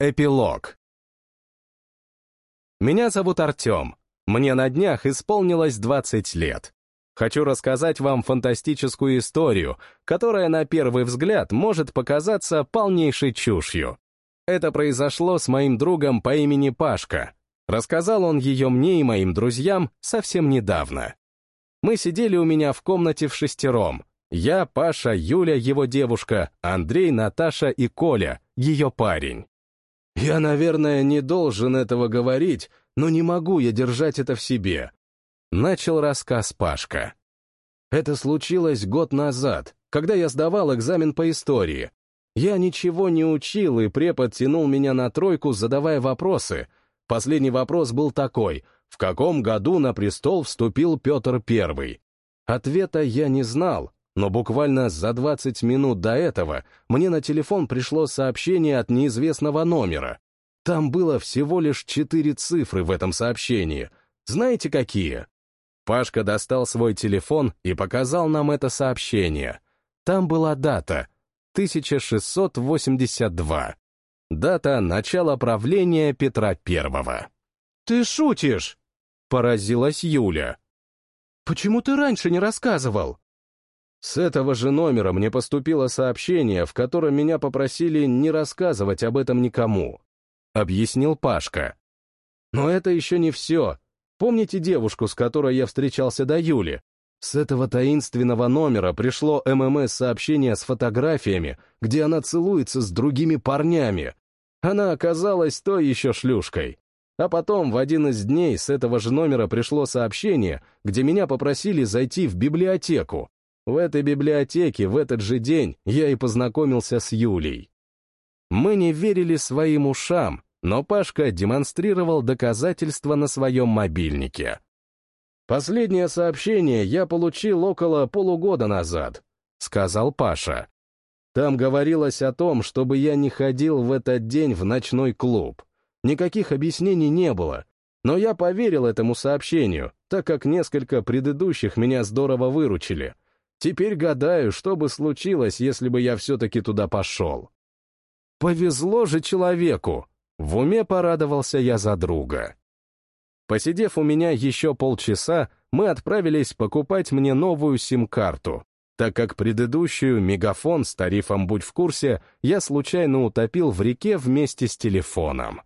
Эпилог. Меня зовут Артем. Мне на днях исполнилось 20 лет. Хочу рассказать вам фантастическую историю, которая на первый взгляд может показаться полнейшей чушью. Это произошло с моим другом по имени Пашка. Рассказал он ее мне и моим друзьям совсем недавно. Мы сидели у меня в комнате в шестером. Я, Паша, Юля, его девушка, Андрей, Наташа и Коля, ее парень. Я, наверное, не должен этого говорить, но не могу я держать это в себе. Начал рассказ Пашка. Это случилось год назад, когда я сдавал экзамен по истории. Я ничего не учил, и препод тянул меня на тройку, задавая вопросы. Последний вопрос был такой — в каком году на престол вступил Петр I? Ответа я не знал, но буквально за 20 минут до этого мне на телефон пришло сообщение от неизвестного номера. Там было всего лишь четыре цифры в этом сообщении. Знаете, какие? Пашка достал свой телефон и показал нам это сообщение. Там была дата — 1682. Дата начала правления Петра Первого. «Ты шутишь?» — поразилась Юля. «Почему ты раньше не рассказывал?» С этого же номера мне поступило сообщение, в котором меня попросили не рассказывать об этом никому. Объяснил Пашка. Но это еще не все. Помните девушку, с которой я встречался до Юли? С этого таинственного номера пришло ММС-сообщение с фотографиями, где она целуется с другими парнями. Она оказалась той еще шлюшкой. А потом в один из дней с этого же номера пришло сообщение, где меня попросили зайти в библиотеку. В этой библиотеке в этот же день я и познакомился с Юлей. Мы не верили своим ушам, но Пашка демонстрировал доказательства на своем мобильнике. «Последнее сообщение я получил около полугода назад», — сказал Паша. «Там говорилось о том, чтобы я не ходил в этот день в ночной клуб. Никаких объяснений не было, но я поверил этому сообщению, так как несколько предыдущих меня здорово выручили — Теперь гадаю, что бы случилось, если бы я все-таки туда пошел. Повезло же человеку. В уме порадовался я за друга. Посидев у меня еще полчаса, мы отправились покупать мне новую сим-карту, так как предыдущую мегафон с тарифом «Будь в курсе» я случайно утопил в реке вместе с телефоном.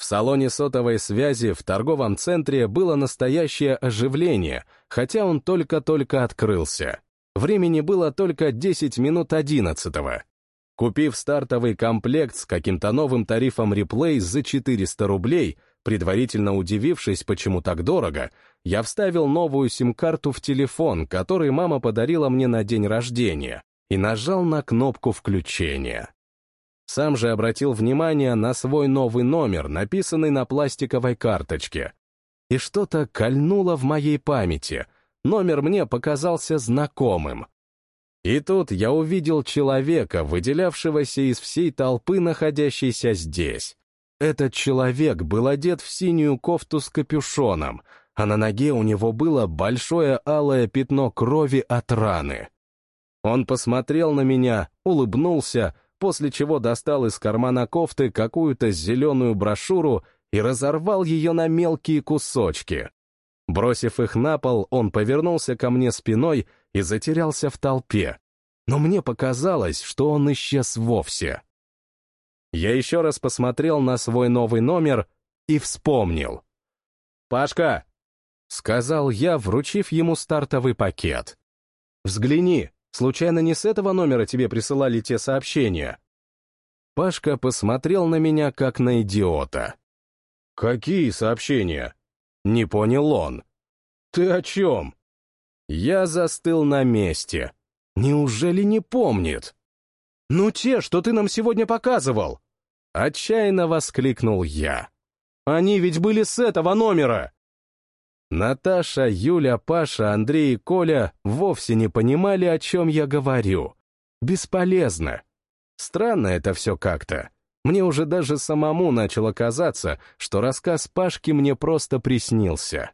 В салоне сотовой связи в торговом центре было настоящее оживление, хотя он только-только открылся. Времени было только 10 минут 11 -го. Купив стартовый комплект с каким-то новым тарифом реплей за 400 рублей, предварительно удивившись, почему так дорого, я вставил новую сим-карту в телефон, который мама подарила мне на день рождения, и нажал на кнопку включения. Сам же обратил внимание на свой новый номер, написанный на пластиковой карточке. И что-то кольнуло в моей памяти. Номер мне показался знакомым. И тут я увидел человека, выделявшегося из всей толпы, находящейся здесь. Этот человек был одет в синюю кофту с капюшоном, а на ноге у него было большое алое пятно крови от раны. Он посмотрел на меня, улыбнулся, после чего достал из кармана кофты какую-то зеленую брошюру и разорвал ее на мелкие кусочки. Бросив их на пол, он повернулся ко мне спиной и затерялся в толпе. Но мне показалось, что он исчез вовсе. Я еще раз посмотрел на свой новый номер и вспомнил. «Пашка!» — сказал я, вручив ему стартовый пакет. «Взгляни, Случайно не с этого номера тебе присылали те сообщения?» Пашка посмотрел на меня, как на идиота. «Какие сообщения?» Не понял он. «Ты о чем?» Я застыл на месте. Неужели не помнит? «Ну те, что ты нам сегодня показывал!» Отчаянно воскликнул я. «Они ведь были с этого номера!» Наташа, Юля, Паша, Андрей и Коля вовсе не понимали, о чем я говорю. Бесполезно. Странно это все как-то. Мне уже даже самому начало казаться, что рассказ Пашки мне просто приснился.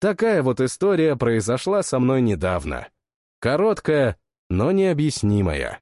Такая вот история произошла со мной недавно. Короткая, но необъяснимая.